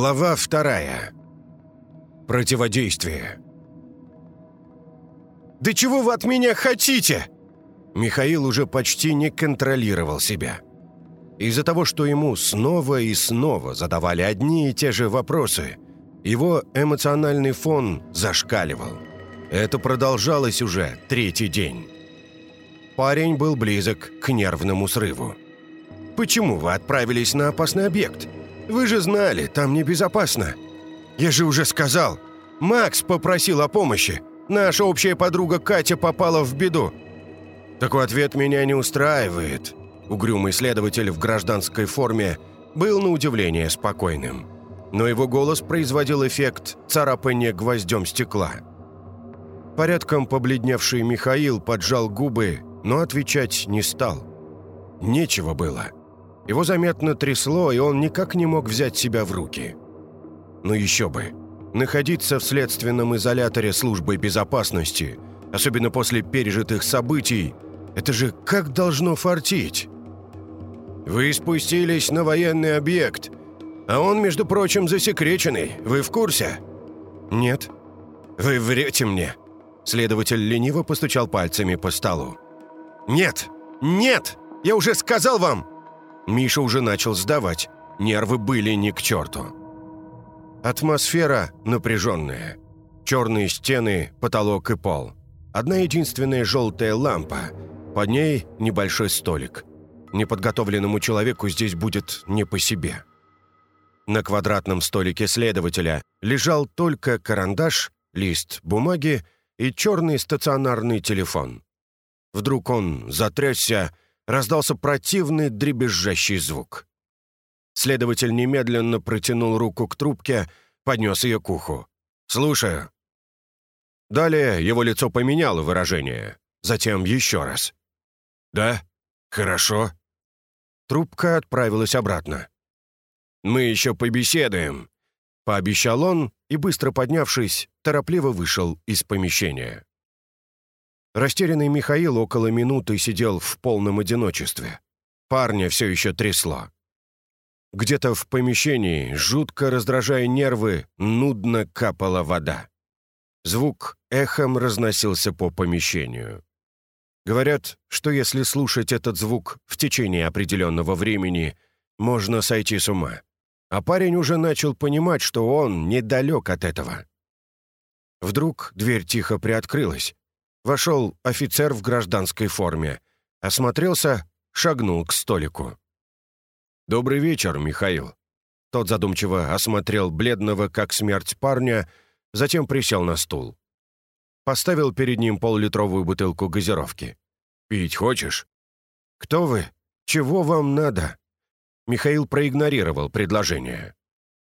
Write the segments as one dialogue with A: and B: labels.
A: Глава вторая. Противодействие. «Да чего вы от меня хотите?» Михаил уже почти не контролировал себя. Из-за того, что ему снова и снова задавали одни и те же вопросы, его эмоциональный фон зашкаливал. Это продолжалось уже третий день. Парень был близок к нервному срыву. «Почему вы отправились на опасный объект? Вы же знали, там небезопасно. Я же уже сказал. Макс попросил о помощи. Наша общая подруга Катя попала в беду. Такой ответ меня не устраивает. Угрюмый следователь в гражданской форме был на удивление спокойным. Но его голос производил эффект царапания гвоздем стекла. Порядком побледневший Михаил поджал губы, но отвечать не стал. Нечего было. Его заметно трясло, и он никак не мог взять себя в руки. Но еще бы. Находиться в следственном изоляторе службы безопасности, особенно после пережитых событий, это же как должно фартить? Вы спустились на военный объект, а он, между прочим, засекреченный. Вы в курсе? Нет. Вы врете мне. Следователь лениво постучал пальцами по столу. «Нет! Нет! Я уже сказал вам!» Миша уже начал сдавать. Нервы были не к черту. Атмосфера напряженная. Черные стены, потолок и пол. Одна единственная желтая лампа. Под ней небольшой столик. Неподготовленному человеку здесь будет не по себе. На квадратном столике следователя лежал только карандаш, лист бумаги и черный стационарный телефон. Вдруг он затрясся, раздался противный дребезжащий звук. Следователь немедленно протянул руку к трубке, поднес ее к уху. «Слушаю». Далее его лицо поменяло выражение. Затем еще раз. «Да? Хорошо». Трубка отправилась обратно. «Мы еще побеседуем», — пообещал он и, быстро поднявшись, торопливо вышел из помещения. Растерянный Михаил около минуты сидел в полном одиночестве. Парня все еще трясло. Где-то в помещении, жутко раздражая нервы, нудно капала вода. Звук эхом разносился по помещению. Говорят, что если слушать этот звук в течение определенного времени, можно сойти с ума. А парень уже начал понимать, что он недалек от этого. Вдруг дверь тихо приоткрылась, Вошел офицер в гражданской форме. Осмотрелся, шагнул к столику. «Добрый вечер, Михаил». Тот задумчиво осмотрел бледного, как смерть парня, затем присел на стул. Поставил перед ним поллитровую бутылку газировки. «Пить хочешь?» «Кто вы? Чего вам надо?» Михаил проигнорировал предложение.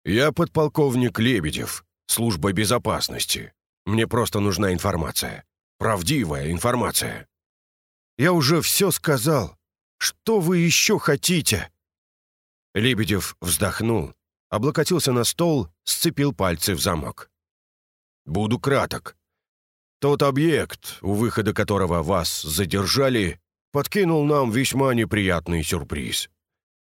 A: «Я подполковник Лебедев, служба безопасности. Мне просто нужна информация. Правдивая информация. Я уже все сказал. Что вы еще хотите?» Лебедев вздохнул, облокотился на стол, сцепил пальцы в замок. «Буду краток. Тот объект, у выхода которого вас задержали, подкинул нам весьма неприятный сюрприз.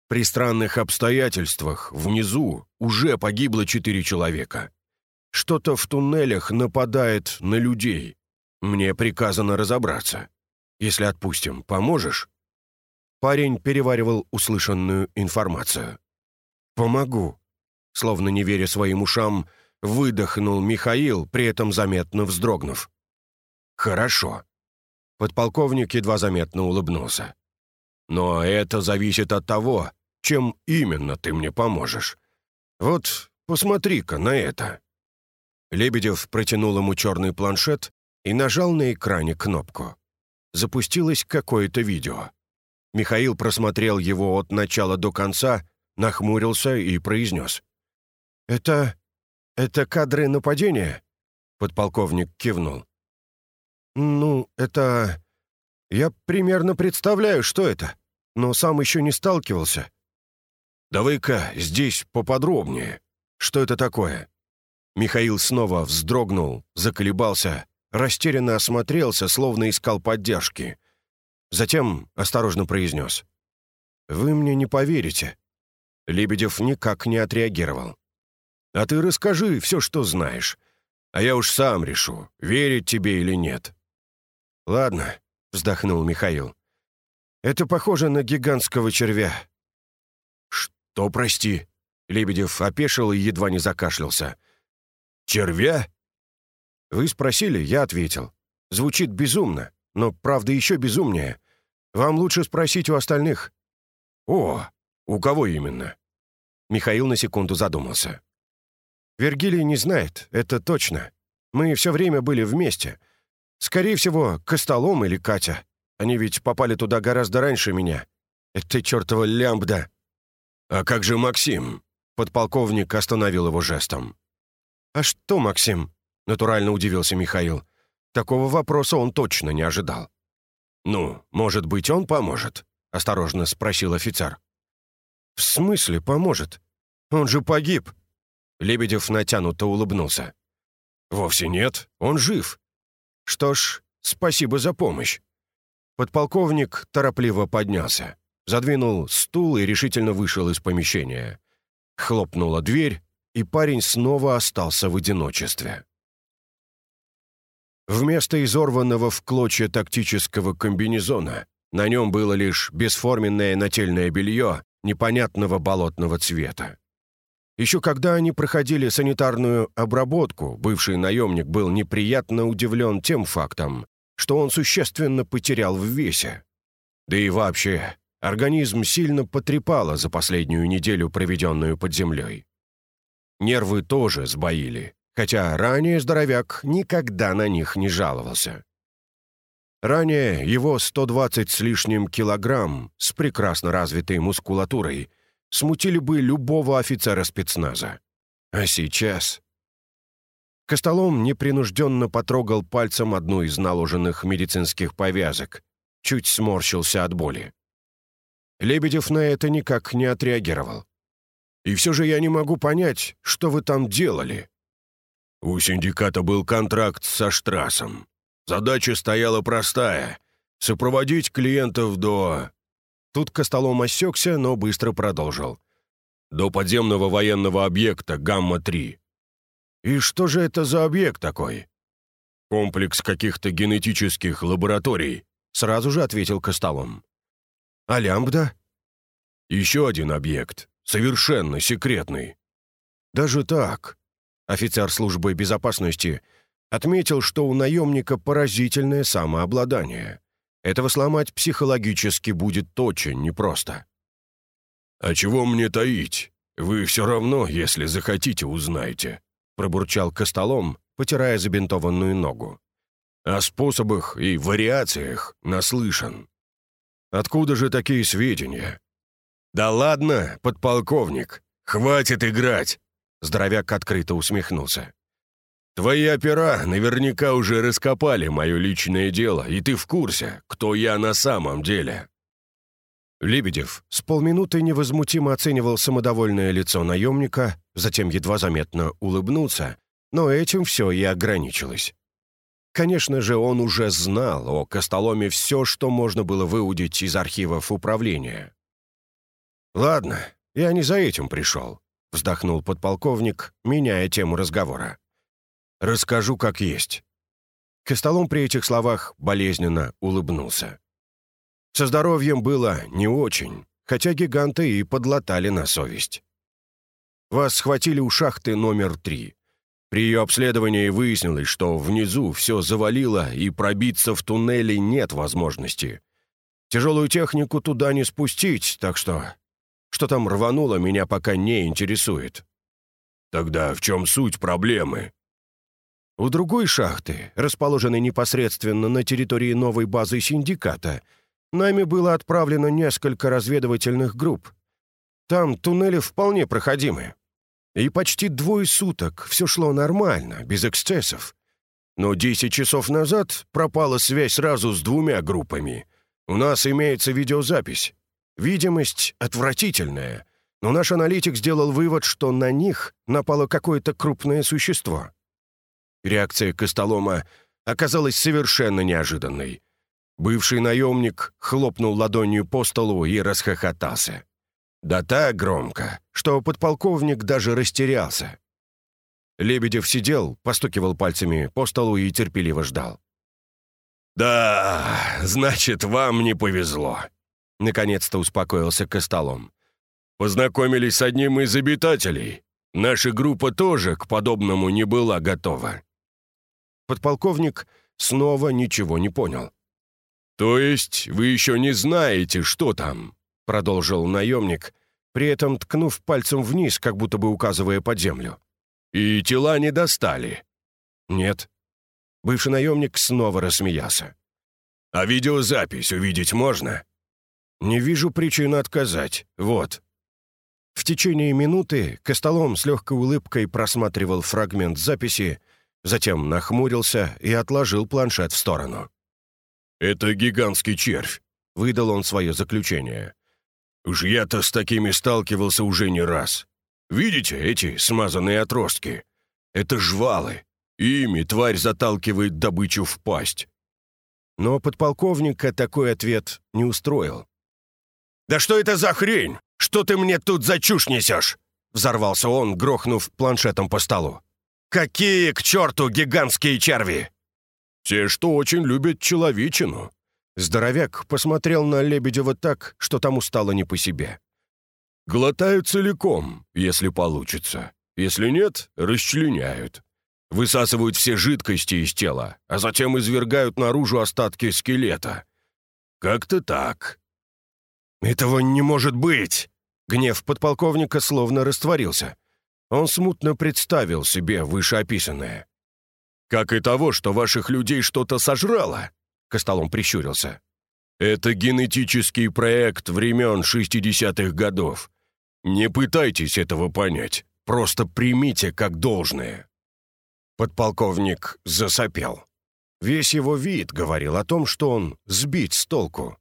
A: При странных обстоятельствах внизу уже погибло четыре человека. Что-то в туннелях нападает на людей. Мне приказано разобраться. Если отпустим, поможешь?» Парень переваривал услышанную информацию. «Помогу», словно не веря своим ушам, выдохнул Михаил, при этом заметно вздрогнув. «Хорошо». Подполковник едва заметно улыбнулся. «Но это зависит от того, чем именно ты мне поможешь. Вот посмотри-ка на это». Лебедев протянул ему черный планшет и нажал на экране кнопку. Запустилось какое-то видео. Михаил просмотрел его от начала до конца, нахмурился и произнес. «Это... это кадры нападения?» Подполковник кивнул. «Ну, это... Я примерно представляю, что это, но сам еще не сталкивался». «Давай-ка здесь поподробнее. Что это такое?» Михаил снова вздрогнул, заколебался, растерянно осмотрелся, словно искал поддержки. Затем осторожно произнес. «Вы мне не поверите». Лебедев никак не отреагировал. А ты расскажи все, что знаешь. А я уж сам решу, верить тебе или нет». «Ладно», — вздохнул Михаил. «Это похоже на гигантского червя». «Что, прости?» Лебедев опешил и едва не закашлялся. «Червя?» «Вы спросили, я ответил. Звучит безумно, но правда еще безумнее. Вам лучше спросить у остальных». «О, у кого именно?» Михаил на секунду задумался. «Вергилий не знает, это точно. Мы все время были вместе. Скорее всего, Костолом или Катя. Они ведь попали туда гораздо раньше меня. Это чертова лямбда». «А как же Максим?» Подполковник остановил его жестом. «А что, Максим?» — натурально удивился Михаил. Такого вопроса он точно не ожидал. «Ну, может быть, он поможет?» — осторожно спросил офицер. «В смысле поможет? Он же погиб!» Лебедев натянуто улыбнулся. «Вовсе нет, он жив. Что ж, спасибо за помощь». Подполковник торопливо поднялся, задвинул стул и решительно вышел из помещения. Хлопнула дверь, и парень снова остался в одиночестве. Вместо изорванного в клочья тактического комбинезона на нем было лишь бесформенное нательное белье непонятного болотного цвета. Еще когда они проходили санитарную обработку, бывший наемник был неприятно удивлен тем фактом, что он существенно потерял в весе. Да и вообще, организм сильно потрепало за последнюю неделю, проведенную под землей. Нервы тоже сбоили, хотя ранее здоровяк никогда на них не жаловался. Ранее его 120 с лишним килограмм с прекрасно развитой мускулатурой смутили бы любого офицера спецназа. А сейчас... Костолом непринужденно потрогал пальцем одну из наложенных медицинских повязок, чуть сморщился от боли. Лебедев на это никак не отреагировал. «И все же я не могу понять, что вы там делали», у синдиката был контракт со Штрасом. Задача стояла простая — сопроводить клиентов до... Тут Костолом осекся, но быстро продолжил. До подземного военного объекта «Гамма-3». «И что же это за объект такой?» «Комплекс каких-то генетических лабораторий», — сразу же ответил Костолом. «А лямбда?» «Еще один объект, совершенно секретный». «Даже так?» Офицер службы безопасности отметил, что у наемника поразительное самообладание. Этого сломать психологически будет очень непросто. «А чего мне таить? Вы все равно, если захотите, узнаете», пробурчал Костолом, потирая забинтованную ногу. «О способах и вариациях наслышан». «Откуда же такие сведения?» «Да ладно, подполковник, хватит играть!» Здоровяк открыто усмехнулся. «Твои опера наверняка уже раскопали мое личное дело, и ты в курсе, кто я на самом деле». Лебедев с полминуты невозмутимо оценивал самодовольное лицо наемника, затем едва заметно улыбнулся, но этим все и ограничилось. Конечно же, он уже знал о Костоломе все, что можно было выудить из архивов управления. «Ладно, я не за этим пришел вздохнул подполковник, меняя тему разговора. «Расскажу, как есть». Костолом при этих словах болезненно улыбнулся. Со здоровьем было не очень, хотя гиганты и подлатали на совесть. Вас схватили у шахты номер три. При ее обследовании выяснилось, что внизу все завалило, и пробиться в туннеле нет возможности. Тяжелую технику туда не спустить, так что что там рвануло, меня пока не интересует. Тогда в чем суть проблемы? У другой шахты, расположенной непосредственно на территории новой базы синдиката, нами было отправлено несколько разведывательных групп. Там туннели вполне проходимы. И почти двое суток все шло нормально, без эксцессов. Но 10 часов назад пропала связь сразу с двумя группами. У нас имеется видеозапись. Видимость отвратительная, но наш аналитик сделал вывод, что на них напало какое-то крупное существо. Реакция Костолома оказалась совершенно неожиданной. Бывший наемник хлопнул ладонью по столу и расхохотался. Да так громко, что подполковник даже растерялся. Лебедев сидел, постукивал пальцами по столу и терпеливо ждал.
B: «Да, значит, вам не повезло», — наконец-то успокоился Костолом. «Познакомились с одним из обитателей. Наша группа тоже к подобному не была готова».
A: Подполковник снова ничего не понял.
B: «То есть вы еще не знаете, что там?» — продолжил наемник, при этом ткнув пальцем вниз, как будто бы указывая под землю. «И тела не достали?»
A: «Нет». Бывший наемник снова рассмеялся.
B: «А видеозапись увидеть можно?»
A: «Не вижу причины отказать. Вот». В течение минуты Костолом с легкой улыбкой просматривал фрагмент записи, затем нахмурился и отложил планшет в сторону.
B: «Это гигантский червь», — выдал он свое заключение. «Уж я-то с такими сталкивался уже не раз. Видите эти смазанные отростки? Это жвалы. Ими тварь заталкивает добычу в пасть».
A: Но подполковника такой ответ не устроил.
B: «Да что это за хрень? Что ты мне тут за чушь несешь?» Взорвался он, грохнув планшетом по столу. «Какие к черту гигантские черви?»
A: «Те, что очень любят человечину». Здоровяк посмотрел на Лебедева так, что тому стало не по себе.
B: «Глотаю целиком, если получится. Если нет, расчленяют. Высасывают все жидкости из тела, а затем извергают наружу остатки скелета. Как-то так».
A: «Этого не может быть!» Гнев подполковника словно растворился. Он смутно представил себе вышеописанное.
B: «Как и того, что ваших людей что-то сожрало?» Костолом прищурился. «Это генетический проект времен 60-х годов. Не пытайтесь этого понять, просто примите как должное».
A: Подполковник засопел. Весь его вид говорил о том, что он сбит с толку.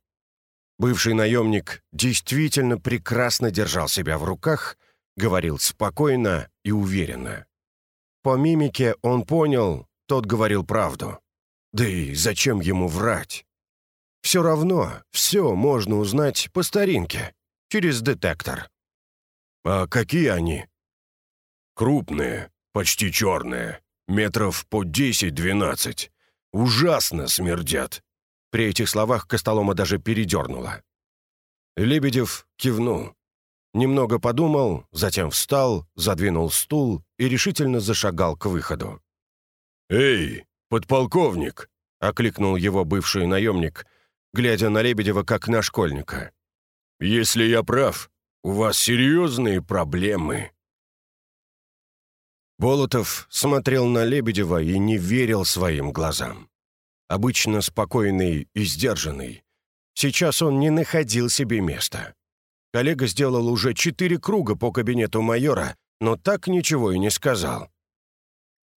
A: Бывший наемник действительно прекрасно держал себя в руках, говорил спокойно и уверенно. По мимике он понял, тот говорил правду. Да и зачем ему врать? Все равно все можно узнать по старинке, через детектор.
B: А какие они? Крупные, почти черные, метров по 10-12. Ужасно смердят.
A: При этих словах Костолома даже передернуло. Лебедев кивнул. Немного подумал, затем встал, задвинул стул и решительно зашагал к выходу.
B: «Эй, подполковник!» — окликнул его бывший наемник, глядя на Лебедева как на школьника. «Если я прав, у вас серьезные проблемы».
A: Болотов смотрел на Лебедева и не верил своим глазам обычно спокойный и сдержанный. Сейчас он не находил себе места. Коллега сделал уже четыре круга по кабинету майора, но так ничего и не сказал.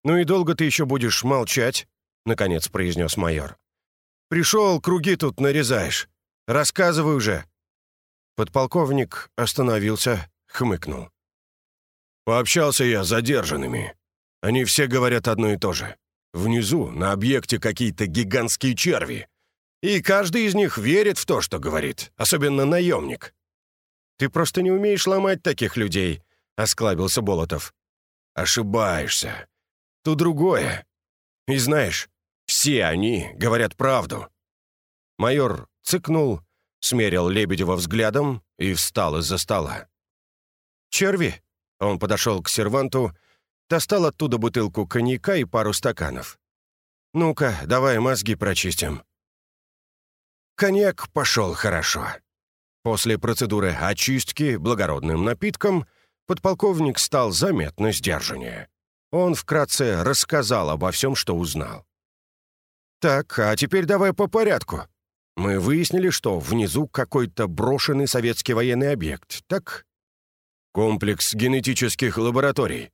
A: «Ну и долго ты еще будешь молчать?» — наконец произнес майор. «Пришел, круги тут нарезаешь. Рассказывай уже». Подполковник остановился, хмыкнул.
B: «Пообщался я с задержанными. Они все говорят одно и то же. Внизу, на объекте, какие-то гигантские черви. И каждый из них верит в то, что говорит, особенно наемник.
A: «Ты просто не умеешь ломать таких людей», — осклабился Болотов.
B: «Ошибаешься. Тут другое. И знаешь, все они говорят правду».
A: Майор цыкнул, смерил Лебедева взглядом и встал из-за стола. «Черви?» — он подошел к серванту Достал оттуда бутылку коньяка и пару стаканов. «Ну-ка, давай мозги прочистим». Коньяк пошел хорошо. После процедуры очистки благородным напитком подполковник стал заметно сдержаннее. Он вкратце рассказал обо всем, что узнал. «Так, а теперь давай по порядку. Мы выяснили, что внизу какой-то брошенный советский военный объект, так?» «Комплекс генетических лабораторий»,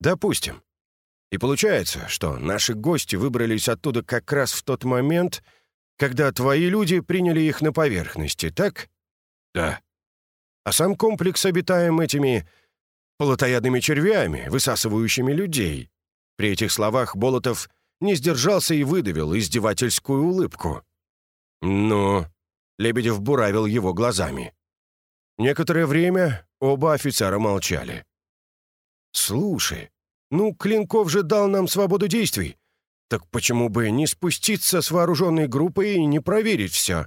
A: Допустим. И получается, что наши гости выбрались оттуда как раз в тот момент, когда твои люди приняли их на поверхности, так?
B: Да.
A: А сам комплекс обитаем этими плотоядными червями, высасывающими людей. При этих словах Болотов не сдержался и выдавил издевательскую улыбку. «Ну?» — Лебедев буравил его глазами. Некоторое время оба офицера молчали. «Слушай, Ну, Клинков же дал нам свободу действий. Так почему бы не спуститься с вооруженной группой и не проверить все?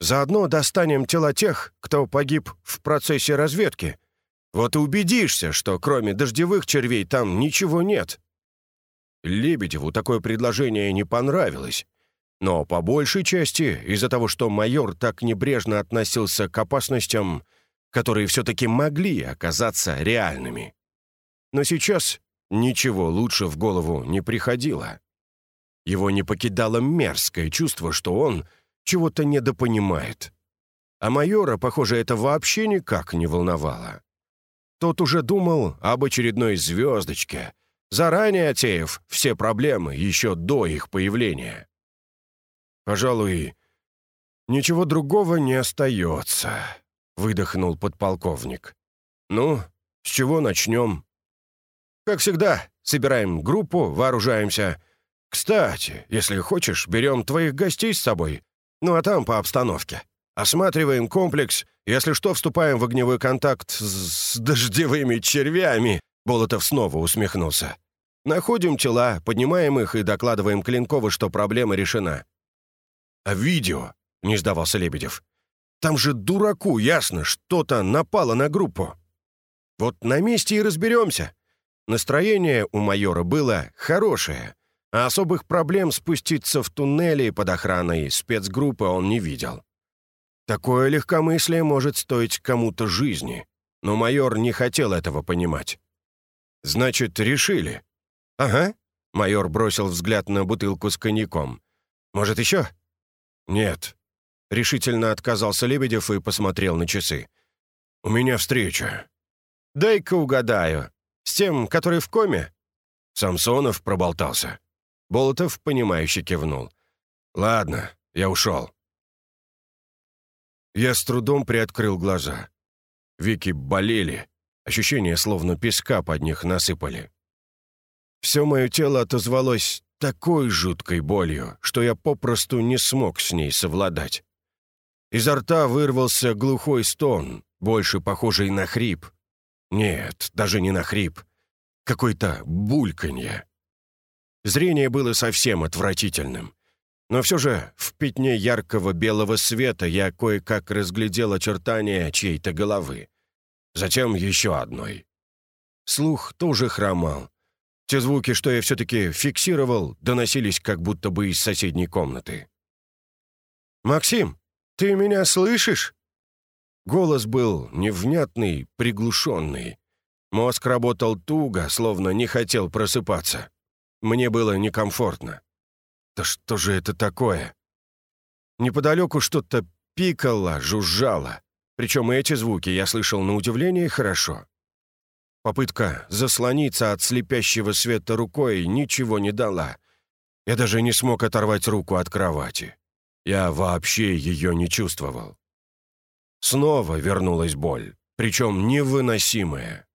A: Заодно достанем тела тех, кто погиб в процессе разведки. Вот и убедишься, что кроме дождевых червей там ничего нет». Лебедеву такое предложение не понравилось. Но по большей части из-за того, что майор так небрежно относился к опасностям, которые все-таки могли оказаться реальными. Но сейчас ничего лучше в голову не приходило. Его не покидало мерзкое чувство, что он чего-то недопонимает. А майора, похоже, это вообще никак не волновало. Тот уже думал об очередной звездочке, заранее отеяв все проблемы еще до их появления. «Пожалуй, ничего другого не остается», — выдохнул подполковник. «Ну, с чего начнем?» «Как всегда, собираем группу, вооружаемся. Кстати, если хочешь, берем твоих гостей с собой. Ну а там по обстановке. Осматриваем комплекс, если что, вступаем в огневой контакт с, дождевыми червями», — Болотов снова усмехнулся. «Находим тела, поднимаем их и докладываем Клинкову, что проблема решена. «А видео?» — не сдавался Лебедев. «Там же дураку ясно, что-то напало на группу. Вот на месте и разберемся». Настроение у майора было хорошее, а особых проблем спуститься в туннели под охраной спецгруппы он не видел. Такое легкомыслие может стоить кому-то жизни, но майор не хотел этого понимать. «Значит, решили?» «Ага», — майор бросил взгляд на бутылку с коньяком. «Может, еще?» «Нет», — решительно отказался Лебедев и посмотрел на часы. «У меня встреча». «Дай-ка угадаю. С тем, который в коме?» Самсонов проболтался. Болотов, понимающе кивнул. «Ладно, я ушел». Я с трудом приоткрыл глаза. Веки болели, ощущение, словно песка под них насыпали. Все мое тело отозвалось такой жуткой болью, что я попросту не смог с ней совладать. Изо рта вырвался глухой стон, больше похожий на хрип. Нет, даже не на хрип. Какое-то бульканье. Зрение было совсем отвратительным. Но все же в пятне яркого белого света я кое-как разглядел очертания чьей-то головы. Затем еще одной. Слух тоже хромал, те звуки, что я все-таки фиксировал, доносились как будто бы из соседней комнаты. «Максим, ты меня слышишь?» Голос был невнятный, приглушенный. Мозг работал туго, словно не хотел просыпаться. Мне было некомфортно. Да что же это такое? Неподалеку что-то пикало, жужжало. Причем эти звуки я слышал на удивление хорошо. Попытка заслониться от слепящего света рукой ничего не дала. Я даже не смог оторвать руку от кровати. Я вообще ее не чувствовал. Снова вернулась боль, причем невыносимая.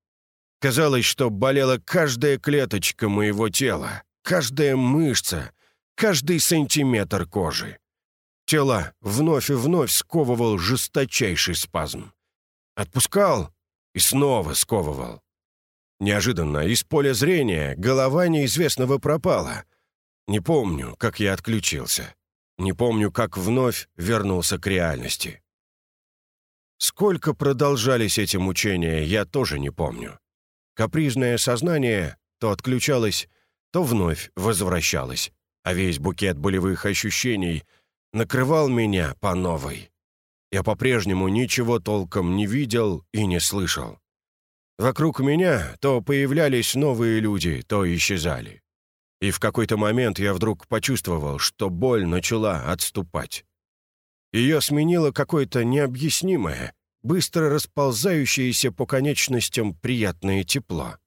A: Казалось, что болела каждая клеточка моего тела, каждая мышца, каждый сантиметр кожи. Тело вновь и вновь сковывал жесточайший спазм. Отпускал и снова сковывал. Неожиданно из поля зрения голова неизвестного пропала. Не помню, как я отключился. Не помню, как вновь вернулся к реальности. Сколько продолжались эти мучения, я тоже не помню. Капризное сознание то отключалось, то вновь возвращалось, а весь букет болевых ощущений накрывал меня по новой. Я по-прежнему ничего толком не видел и не слышал. Вокруг меня то появлялись новые люди, то исчезали. И в какой-то момент я вдруг почувствовал, что боль начала отступать. Ее сменило какое-то необъяснимое, быстро расползающееся по конечностям приятное тепло.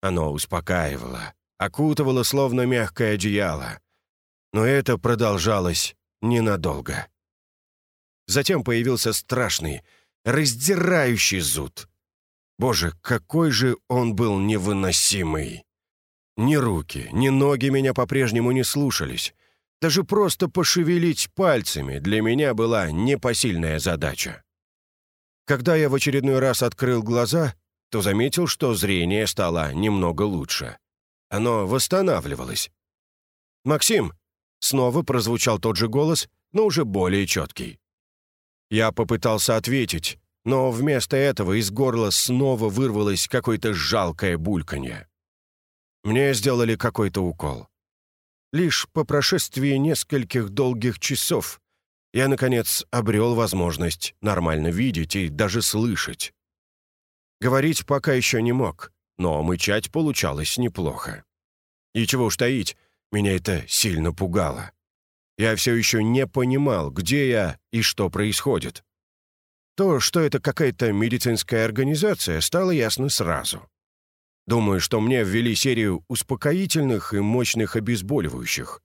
A: Оно успокаивало, окутывало словно мягкое одеяло. Но это продолжалось ненадолго. Затем появился страшный, раздирающий зуд — Боже, какой же он был невыносимый! Ни руки, ни ноги меня по-прежнему не слушались. Даже просто пошевелить пальцами для меня была непосильная задача. Когда я в очередной раз открыл глаза, то заметил, что зрение стало немного лучше. Оно восстанавливалось. «Максим!» — снова прозвучал тот же голос, но уже более четкий. Я попытался ответить, но вместо этого из горла снова вырвалось какое-то жалкое бульканье. Мне сделали какой-то укол. Лишь по прошествии нескольких долгих часов я, наконец, обрел возможность нормально видеть и даже слышать. Говорить пока еще не мог, но мычать получалось неплохо. И чего уж таить, меня это сильно пугало. Я все еще не понимал, где я и что происходит. То, что это какая-то медицинская организация, стало ясно сразу. Думаю, что мне ввели серию успокоительных и мощных обезболивающих.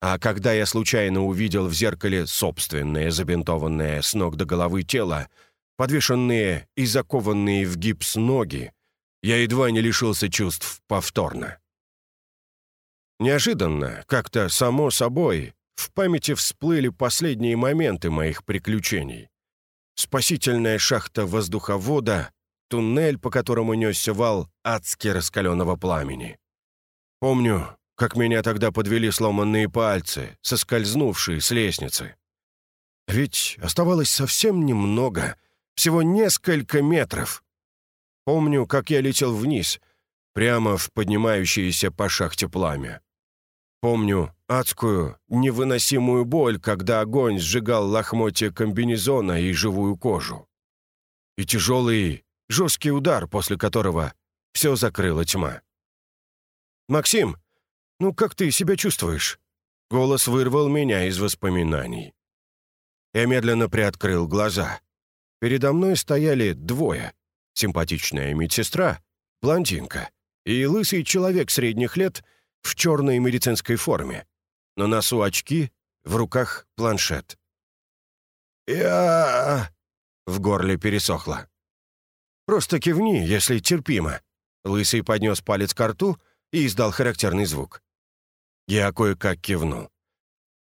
A: А когда я случайно увидел в зеркале собственное забинтованное с ног до головы тело, подвешенные и закованные в гипс ноги, я едва не лишился чувств повторно. Неожиданно, как-то само собой, в памяти всплыли последние моменты моих приключений. Спасительная шахта воздуховода, туннель, по которому несся вал адски раскаленного пламени. Помню, как меня тогда подвели сломанные пальцы, соскользнувшие с лестницы. Ведь оставалось совсем немного, всего несколько метров. Помню, как я летел вниз, прямо в поднимающееся по шахте пламя. Помню адскую, невыносимую боль, когда огонь сжигал лохмотья комбинезона и живую кожу. И тяжелый, жесткий удар, после которого все закрыла тьма. «Максим, ну как ты себя чувствуешь?» Голос вырвал меня из воспоминаний. Я медленно приоткрыл глаза. Передо мной стояли двое. Симпатичная медсестра, блондинка, и лысый человек средних лет — в черной медицинской форме. На носу очки, в руках планшет. «Я...» — в горле пересохло. «Просто кивни, если терпимо». Лысый поднес палец к рту и издал характерный звук. Я кое-как кивнул.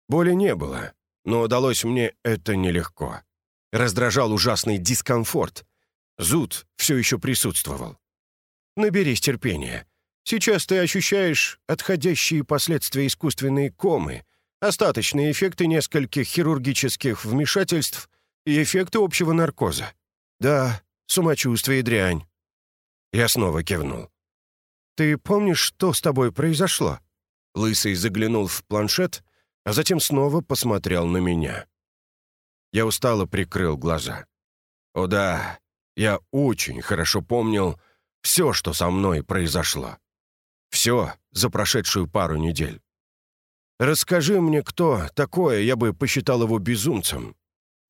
A: Боли не было, но удалось мне это нелегко. Раздражал ужасный дискомфорт. Зуд все еще присутствовал. «Наберись терпения. Сейчас ты ощущаешь отходящие последствия искусственной комы, остаточные эффекты нескольких хирургических вмешательств и эффекты общего наркоза. Да, самочувствие дрянь. Я снова кивнул. «Ты помнишь, что с тобой произошло?» Лысый заглянул в планшет, а затем снова посмотрел на меня. Я устало прикрыл глаза. «О да, я очень хорошо помнил все, что со мной произошло. Все за прошедшую пару недель. Расскажи мне, кто такое, я бы посчитал его безумцем.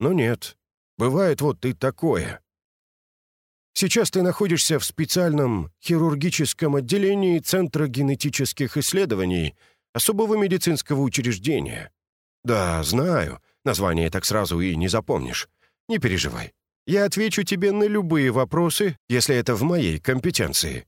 A: Но нет, бывает вот и такое. Сейчас ты находишься в специальном хирургическом отделении Центра генетических исследований особого медицинского учреждения. Да, знаю, название так сразу и не запомнишь. Не переживай. Я отвечу тебе на любые вопросы, если это в моей компетенции.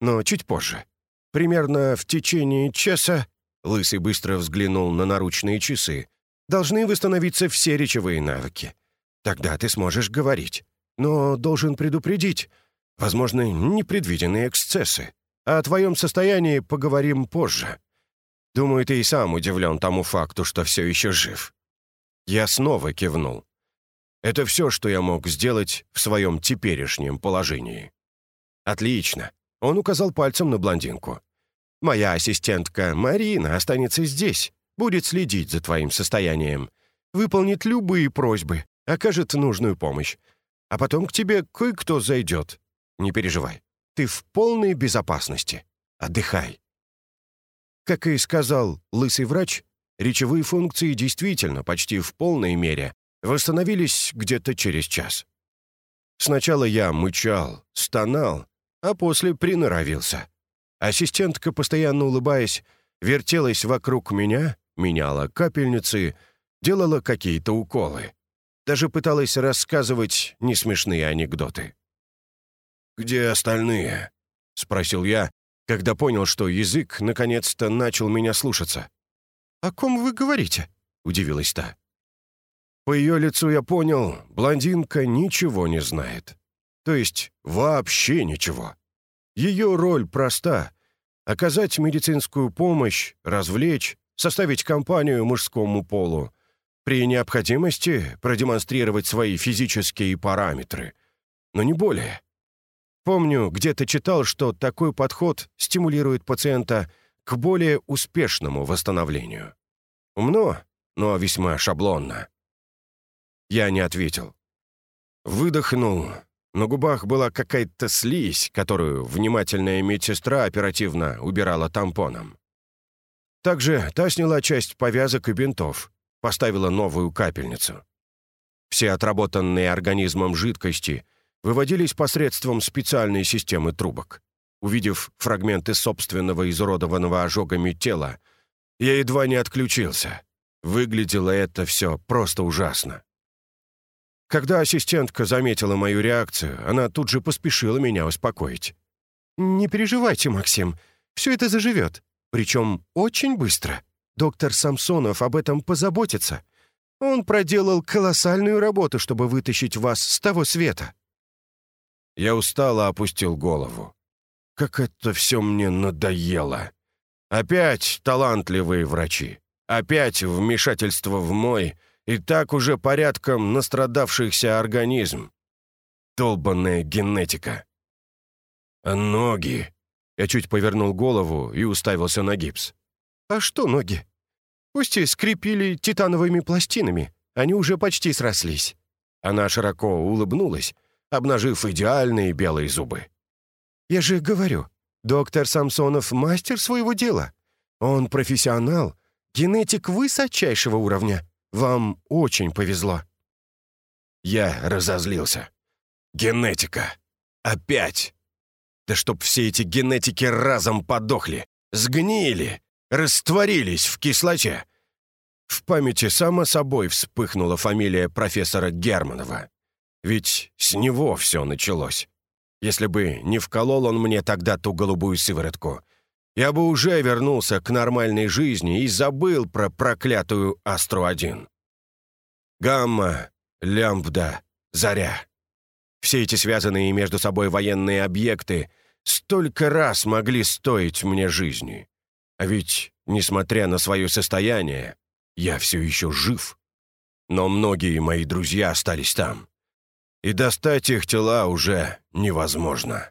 A: Но чуть позже. Примерно в течение часа, Лысый быстро взглянул на наручные часы, должны восстановиться все речевые навыки. Тогда ты сможешь говорить. Но должен предупредить, возможны непредвиденные эксцессы. О твоем состоянии поговорим позже. Думаю, ты и сам удивлен тому факту, что все еще жив». Я снова кивнул. Это все, что я мог сделать в своем теперешнем положении. «Отлично. Он указал пальцем на блондинку. «Моя ассистентка Марина останется здесь, будет следить за твоим состоянием, выполнит любые просьбы, окажет нужную помощь. А потом к тебе кое-кто зайдет. Не переживай, ты в полной безопасности. Отдыхай». Как и сказал лысый врач, речевые функции действительно почти в полной мере восстановились где-то через час. Сначала я мычал, стонал, а после приноровился. Ассистентка, постоянно улыбаясь, вертелась вокруг меня, меняла капельницы, делала какие-то уколы. Даже пыталась рассказывать несмешные анекдоты. «Где остальные?» — спросил я, когда понял, что язык наконец-то начал меня слушаться. «О ком вы говорите?» — удивилась та. По ее лицу я понял, блондинка ничего не знает. То есть вообще ничего. Ее роль проста. Оказать медицинскую помощь, развлечь, составить компанию мужскому полу. При необходимости продемонстрировать свои физические параметры. Но не более. Помню, где-то читал, что такой подход стимулирует пациента к более успешному восстановлению. Умно, но весьма шаблонно. Я не ответил. Выдохнул. На губах была какая-то слизь, которую внимательная медсестра оперативно убирала тампоном. Также та сняла часть повязок и бинтов, поставила новую капельницу. Все отработанные организмом жидкости выводились посредством специальной системы трубок. Увидев фрагменты собственного изуродованного ожогами тела, я едва не отключился. Выглядело это все просто ужасно. Когда ассистентка заметила мою реакцию, она тут же поспешила меня успокоить. «Не переживайте, Максим, все это заживет. Причем очень быстро. Доктор Самсонов об этом позаботится. Он проделал колоссальную работу, чтобы вытащить вас с того света». Я устало опустил голову. Как это все мне надоело. Опять талантливые врачи. Опять вмешательство в мой и так уже порядком настрадавшийся организм. Долбанная генетика. Ноги? Я чуть повернул голову и уставился на гипс. А что ноги? Пусть и скрепили титановыми пластинами. Они уже почти срослись. Она широко улыбнулась, обнажив идеальные белые зубы. «Я же говорю, доктор Самсонов — мастер своего дела. Он профессионал, генетик высочайшего уровня. Вам очень повезло». Я разозлился. «Генетика! Опять! Да чтоб все эти генетики разом подохли, сгнили, растворились в кислоте!» В памяти само собой вспыхнула фамилия профессора Германова. Ведь с него все началось. Если бы не вколол он мне тогда ту голубую сыворотку, я бы уже вернулся к нормальной жизни и забыл про проклятую Астру-1. Гамма, лямбда, заря. Все эти связанные между собой военные объекты столько раз могли стоить мне жизни. А ведь, несмотря на свое состояние, я все еще жив. Но многие мои друзья остались там и достать их тела уже невозможно.